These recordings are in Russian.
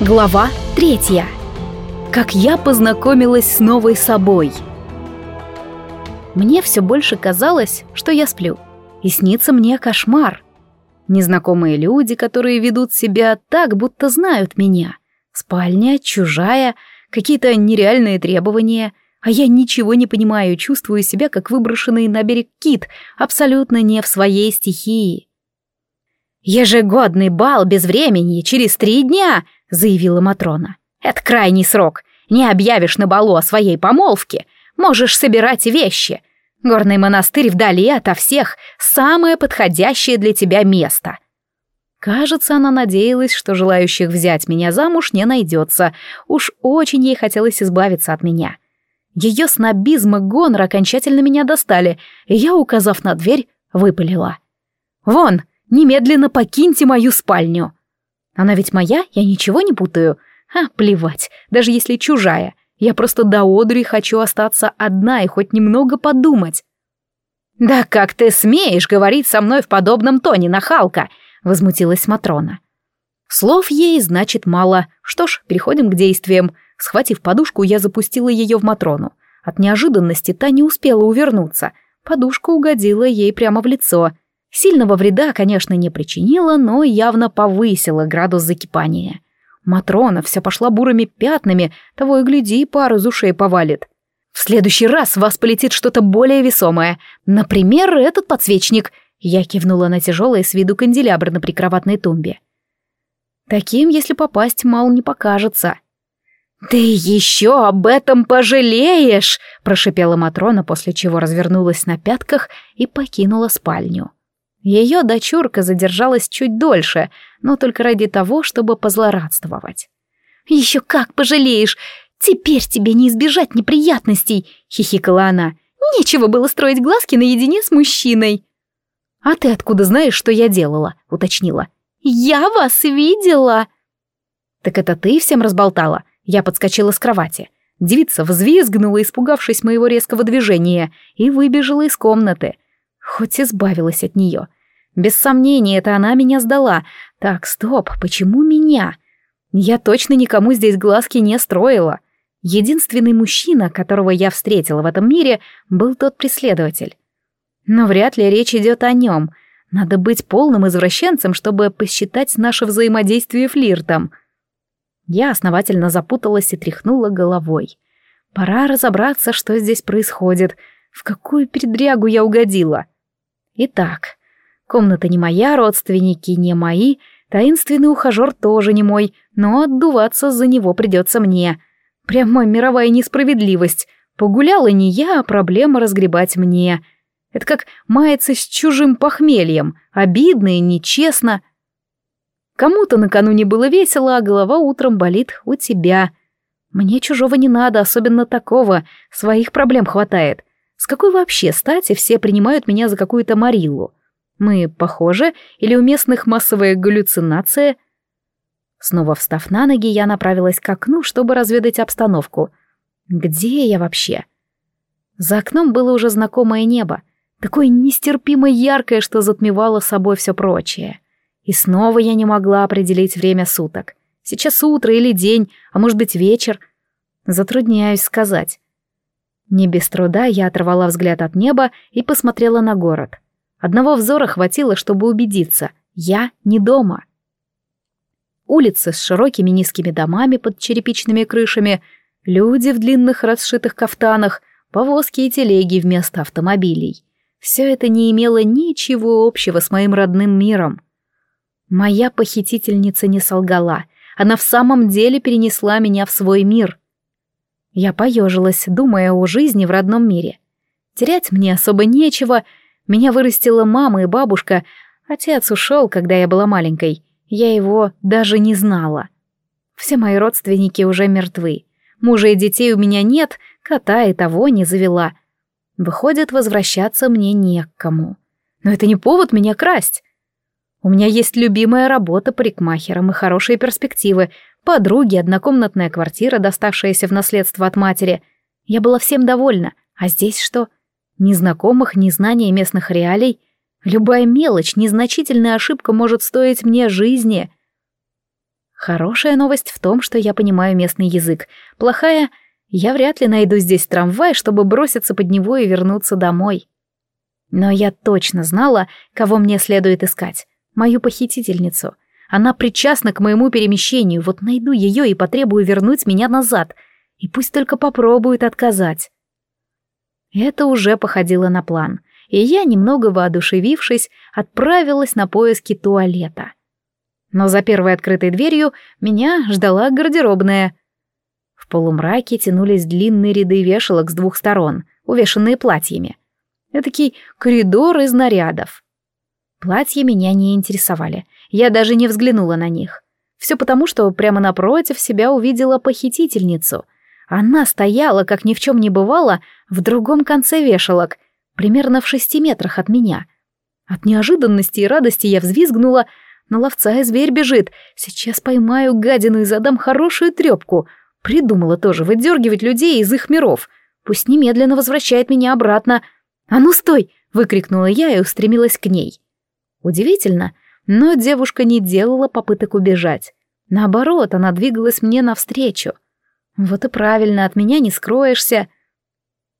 Глава третья. Как я познакомилась с новой собой. Мне все больше казалось, что я сплю. И снится мне кошмар. Незнакомые люди, которые ведут себя так, будто знают меня. Спальня, чужая, какие-то нереальные требования. А я ничего не понимаю, чувствую себя как выброшенный на берег кит, абсолютно не в своей стихии. «Ежегодный бал без времени через три дня!» — заявила Матрона. «Это крайний срок. Не объявишь на балу о своей помолвке. Можешь собирать вещи. Горный монастырь вдали ото всех — самое подходящее для тебя место». Кажется, она надеялась, что желающих взять меня замуж не найдется. Уж очень ей хотелось избавиться от меня. Ее снобизм и гонор окончательно меня достали, и я, указав на дверь, выпалила. «Вон, немедленно покиньте мою спальню!» Она ведь моя, я ничего не путаю. А, плевать, даже если чужая. Я просто до одури хочу остаться одна и хоть немного подумать. «Да как ты смеешь говорить со мной в подобном тоне, нахалка?» — возмутилась Матрона. Слов ей значит мало. Что ж, переходим к действиям. Схватив подушку, я запустила ее в Матрону. От неожиданности та не успела увернуться. Подушка угодила ей прямо в лицо — Сильного вреда, конечно, не причинила, но явно повысила градус закипания. Матрона вся пошла бурыми пятнами, того и гляди, пару из ушей повалит. В следующий раз вас полетит что-то более весомое. Например, этот подсвечник. Я кивнула на тяжелый с виду канделябр на прикроватной тумбе. Таким, если попасть, мало не покажется. «Ты еще об этом пожалеешь!» — прошипела Матрона, после чего развернулась на пятках и покинула спальню. Ее дочурка задержалась чуть дольше, но только ради того, чтобы позлорадствовать. «Еще как пожалеешь! Теперь тебе не избежать неприятностей!» — хихикала она. «Нечего было строить глазки наедине с мужчиной!» «А ты откуда знаешь, что я делала?» — уточнила. «Я вас видела!» «Так это ты всем разболтала?» Я подскочила с кровати. Девица взвизгнула, испугавшись моего резкого движения, и выбежала из комнаты — Хоть избавилась от нее. Без сомнения, это она меня сдала. Так, стоп, почему меня? Я точно никому здесь глазки не строила. Единственный мужчина, которого я встретила в этом мире, был тот преследователь. Но вряд ли речь идет о нем. Надо быть полным извращенцем, чтобы посчитать наше взаимодействие флиртом. Я основательно запуталась и тряхнула головой. Пора разобраться, что здесь происходит, в какую передрягу я угодила. — Итак, комната не моя, родственники не мои, таинственный ухажер тоже не мой, но отдуваться за него придется мне. Прямо мировая несправедливость. Погуляла не я, а проблема разгребать мне. Это как маяться с чужим похмельем, обидно и нечестно. Кому-то накануне было весело, а голова утром болит у тебя. Мне чужого не надо, особенно такого, своих проблем хватает. С какой вообще стати все принимают меня за какую-то Мариллу? Мы похожи или у местных массовая галлюцинация? Снова встав на ноги, я направилась к окну, чтобы разведать обстановку. Где я вообще? За окном было уже знакомое небо, такое нестерпимо яркое, что затмевало собой все прочее. И снова я не могла определить время суток. Сейчас утро или день, а может быть вечер. Затрудняюсь сказать. Не без труда я оторвала взгляд от неба и посмотрела на город. Одного взора хватило, чтобы убедиться. Я не дома. Улицы с широкими низкими домами под черепичными крышами, люди в длинных расшитых кафтанах, повозки и телеги вместо автомобилей. Все это не имело ничего общего с моим родным миром. Моя похитительница не солгала. Она в самом деле перенесла меня в свой мир — я поежилась, думая о жизни в родном мире. Терять мне особо нечего. Меня вырастила мама и бабушка. Отец ушел, когда я была маленькой. Я его даже не знала. Все мои родственники уже мертвы. Мужа и детей у меня нет, кота и того не завела. Выходит, возвращаться мне не к кому. Но это не повод меня красть. У меня есть любимая работа парикмахером и хорошие перспективы, подруги, однокомнатная квартира, доставшаяся в наследство от матери. Я была всем довольна. А здесь что? Незнакомых, незнания местных реалий. Любая мелочь, незначительная ошибка может стоить мне жизни. Хорошая новость в том, что я понимаю местный язык. Плохая — я вряд ли найду здесь трамвай, чтобы броситься под него и вернуться домой. Но я точно знала, кого мне следует искать. Мою похитительницу. Она причастна к моему перемещению, вот найду ее и потребую вернуть меня назад. И пусть только попробует отказать. Это уже походило на план, и я, немного воодушевившись, отправилась на поиски туалета. Но за первой открытой дверью меня ждала гардеробная. В полумраке тянулись длинные ряды вешалок с двух сторон, увешанные платьями. Этакий коридор из нарядов. Платья меня не интересовали, я даже не взглянула на них. Все потому, что прямо напротив себя увидела похитительницу. Она стояла, как ни в чем не бывало, в другом конце вешалок, примерно в шести метрах от меня. От неожиданности и радости я взвизгнула — на ловца и зверь бежит. Сейчас поймаю гадину и задам хорошую трепку. Придумала тоже выдергивать людей из их миров. Пусть немедленно возвращает меня обратно. «А ну стой!» — выкрикнула я и устремилась к ней. Удивительно, но девушка не делала попыток убежать. Наоборот, она двигалась мне навстречу. Вот и правильно, от меня не скроешься.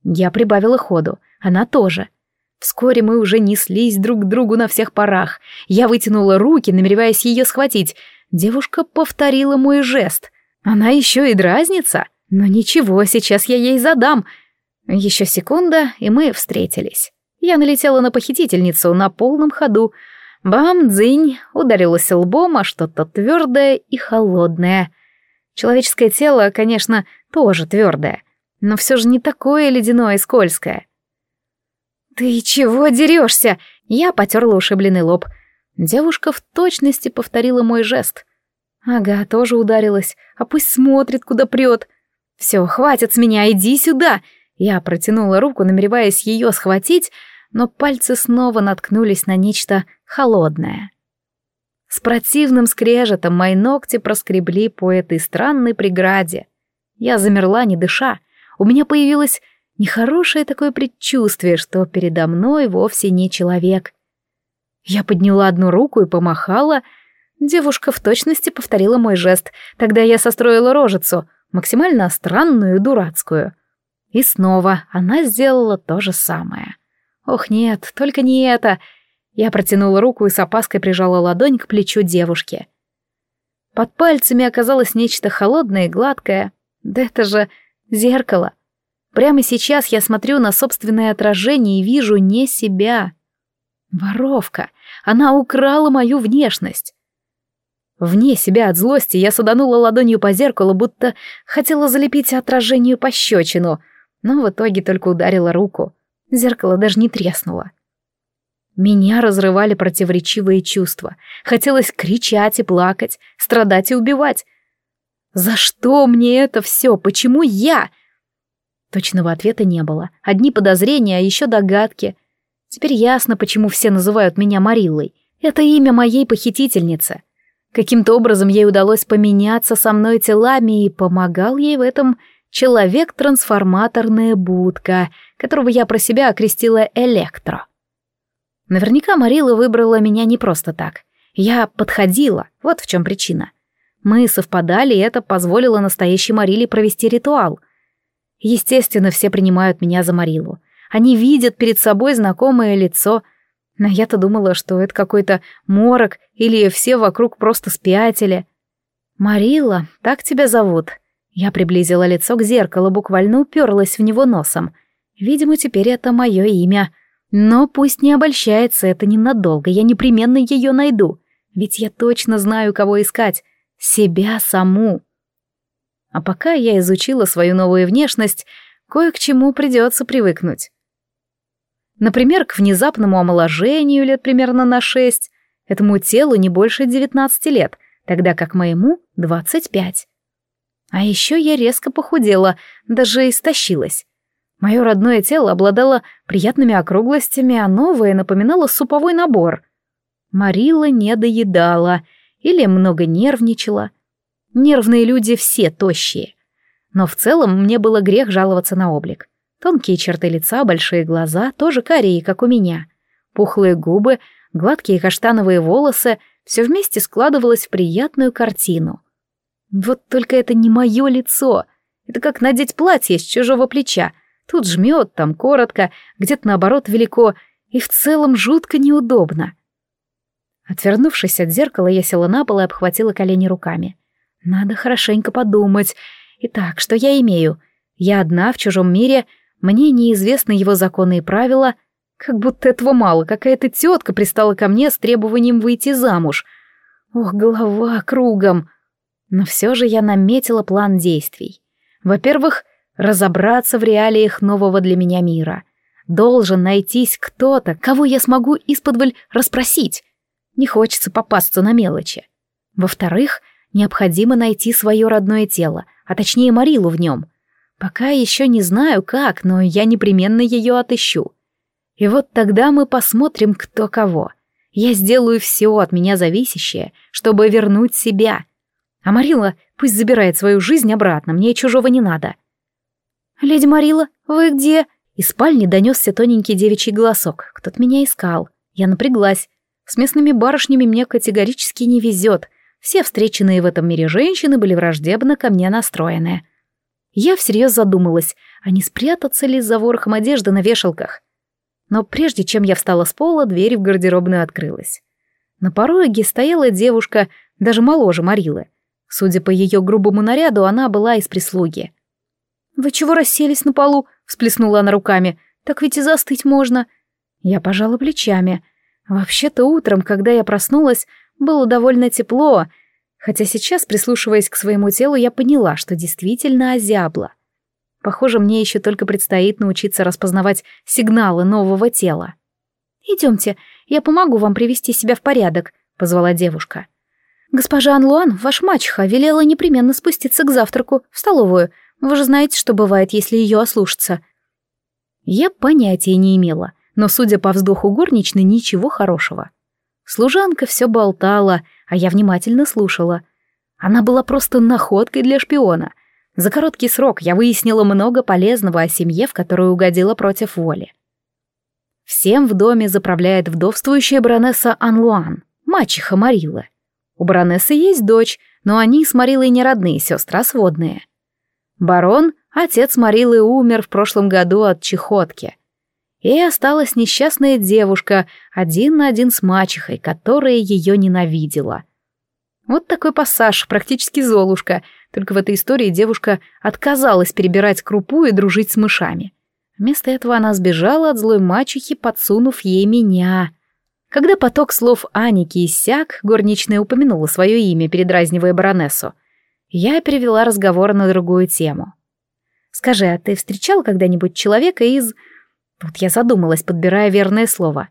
Я прибавила ходу, она тоже — Вскоре мы уже неслись друг к другу на всех парах. Я вытянула руки, намереваясь ее схватить. Девушка повторила мой жест. Она еще и дразнится. Но ничего, сейчас я ей задам. Еще секунда, и мы встретились. Я налетела на похитительницу на полном ходу. Бам-дзынь, ударилась лбом, а что-то твердое и холодное. Человеческое тело, конечно, тоже твердое, но все же не такое ледяное и скользкое. «Ты чего дерешься?» Я потерла ушибленный лоб. Девушка в точности повторила мой жест. Ага, тоже ударилась. А пусть смотрит, куда прет. Все, хватит с меня, иди сюда. Я протянула руку, намереваясь ее схватить, но пальцы снова наткнулись на нечто холодное. С противным скрежетом мои ногти проскребли по этой странной преграде. Я замерла, не дыша. У меня появилась Нехорошее такое предчувствие, что передо мной вовсе не человек. Я подняла одну руку и помахала. Девушка в точности повторила мой жест. Тогда я состроила рожицу, максимально странную и дурацкую. И снова она сделала то же самое. Ох, нет, только не это. Я протянула руку и с опаской прижала ладонь к плечу девушки. Под пальцами оказалось нечто холодное и гладкое. Да это же зеркало. Прямо сейчас я смотрю на собственное отражение и вижу не себя. Воровка. Она украла мою внешность. Вне себя от злости я саданула ладонью по зеркалу, будто хотела залепить отражению пощечину, но в итоге только ударила руку. Зеркало даже не треснуло. Меня разрывали противоречивые чувства. Хотелось кричать и плакать, страдать и убивать. За что мне это все? Почему я? Точного ответа не было. Одни подозрения, а еще догадки. Теперь ясно, почему все называют меня Мариллой. Это имя моей похитительницы. Каким-то образом ей удалось поменяться со мной телами, и помогал ей в этом человек-трансформаторная будка, которого я про себя окрестила Электро. Наверняка Марила выбрала меня не просто так. Я подходила, вот в чем причина. Мы совпадали, и это позволило настоящей Мариле провести ритуал — Естественно, все принимают меня за Марилу. Они видят перед собой знакомое лицо. Но я-то думала, что это какой-то морок или все вокруг просто спятили. «Марила, так тебя зовут?» Я приблизила лицо к зеркалу, буквально уперлась в него носом. Видимо, теперь это мое имя. Но пусть не обольщается, это ненадолго, я непременно ее найду. Ведь я точно знаю, кого искать. Себя саму. А пока я изучила свою новую внешность, кое к чему придется привыкнуть. Например, к внезапному омоложению лет примерно на шесть. Этому телу не больше 19 лет, тогда как моему 25. А еще я резко похудела, даже истощилась. Мое родное тело обладало приятными округлостями, а новое напоминало суповой набор. Марила не доедала или много нервничала — Нервные люди все тощие. Но в целом мне было грех жаловаться на облик. Тонкие черты лица, большие глаза, тоже карие, как у меня. Пухлые губы, гладкие каштановые волосы — все вместе складывалось в приятную картину. Вот только это не мое лицо. Это как надеть платье с чужого плеча. Тут жмет, там коротко, где-то наоборот велико, и в целом жутко неудобно. Отвернувшись от зеркала, я села на пол и обхватила колени руками. Надо хорошенько подумать. Итак, что я имею? Я одна в чужом мире, мне неизвестны его законы и правила. Как будто этого мало, какая-то тетка пристала ко мне с требованием выйти замуж. Ох, голова кругом. Но все же я наметила план действий. Во-первых, разобраться в реалиях нового для меня мира. Должен найтись кто-то, кого я смогу исподволь расспросить. Не хочется попасться на мелочи. Во-вторых, необходимо найти свое родное тело, а точнее Марилу в нем. Пока еще не знаю как, но я непременно ее отыщу. И вот тогда мы посмотрим, кто кого. Я сделаю все от меня зависящее, чтобы вернуть себя. А Марила пусть забирает свою жизнь обратно, мне чужого не надо. «Леди Марила, вы где?» Из спальни донесся тоненький девичий голосок. Кто-то меня искал. Я напряглась. С местными барышнями мне категорически не везет. Все встреченные в этом мире женщины были враждебно ко мне настроены. Я всерьез задумалась, а не спрятаться ли за ворохом одежды на вешалках. Но прежде чем я встала с пола, дверь в гардеробную открылась. На пороге стояла девушка, даже моложе Марилы. Судя по ее грубому наряду, она была из прислуги. «Вы чего расселись на полу?» — всплеснула она руками. «Так ведь и застыть можно». Я пожала плечами — Вообще-то утром, когда я проснулась, было довольно тепло, хотя сейчас, прислушиваясь к своему телу, я поняла, что действительно озябла. Похоже, мне еще только предстоит научиться распознавать сигналы нового тела. «Идемте, я помогу вам привести себя в порядок», — позвала девушка. «Госпожа Анлуан, ваш мачеха, велела непременно спуститься к завтраку, в столовую. Вы же знаете, что бывает, если ее ослушаться». Я понятия не имела, но, судя по вздоху горничной, ничего хорошего. Служанка все болтала, а я внимательно слушала. Она была просто находкой для шпиона. За короткий срок я выяснила много полезного о семье, в которую угодила против воли. Всем в доме заправляет вдовствующая баронесса Анлуан, мачеха Марилы. У баронессы есть дочь, но они с Марилой не родные сестры, а сводные. Барон, отец Марилы, умер в прошлом году от чехотки — и осталась несчастная девушка, один на один с мачехой, которая ее ненавидела. Вот такой пассаж, практически золушка, только в этой истории девушка отказалась перебирать крупу и дружить с мышами. Вместо этого она сбежала от злой мачехи, подсунув ей меня. Когда поток слов Аники иссяк, горничная упомянула свое имя, передразнивая баронессу. Я перевела разговор на другую тему. «Скажи, а ты встречал когда-нибудь человека из...» Тут я задумалась, подбирая верное слово.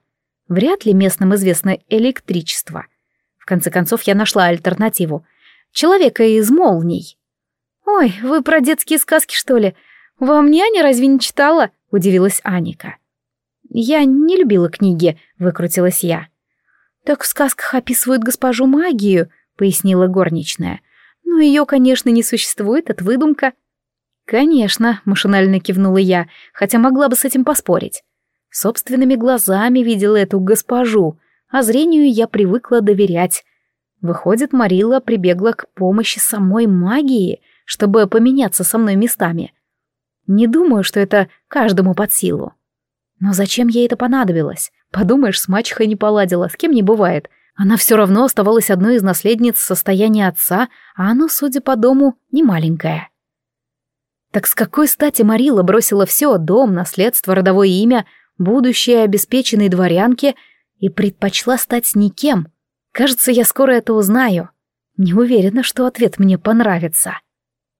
Вряд ли местным известно электричество. В конце концов, я нашла альтернативу. Человека из молний. «Ой, вы про детские сказки, что ли? Вам няня разве не читала?» — удивилась Аника. «Я не любила книги», — выкрутилась я. «Так в сказках описывают госпожу магию», — пояснила горничная. «Но ее, конечно, не существует, это выдумка». «Конечно», — машинально кивнула я, хотя могла бы с этим поспорить. Собственными глазами видела эту госпожу, а зрению я привыкла доверять. Выходит, Марила прибегла к помощи самой магии, чтобы поменяться со мной местами. Не думаю, что это каждому под силу. Но зачем ей это понадобилось? Подумаешь, с мачехой не поладила, с кем не бывает. Она все равно оставалась одной из наследниц состояния отца, а оно, судя по дому, не маленькое. Так с какой стати Марила бросила все, дом, наследство, родовое имя, будущее обеспеченной дворянке и предпочла стать никем? Кажется, я скоро это узнаю. Не уверена, что ответ мне понравится.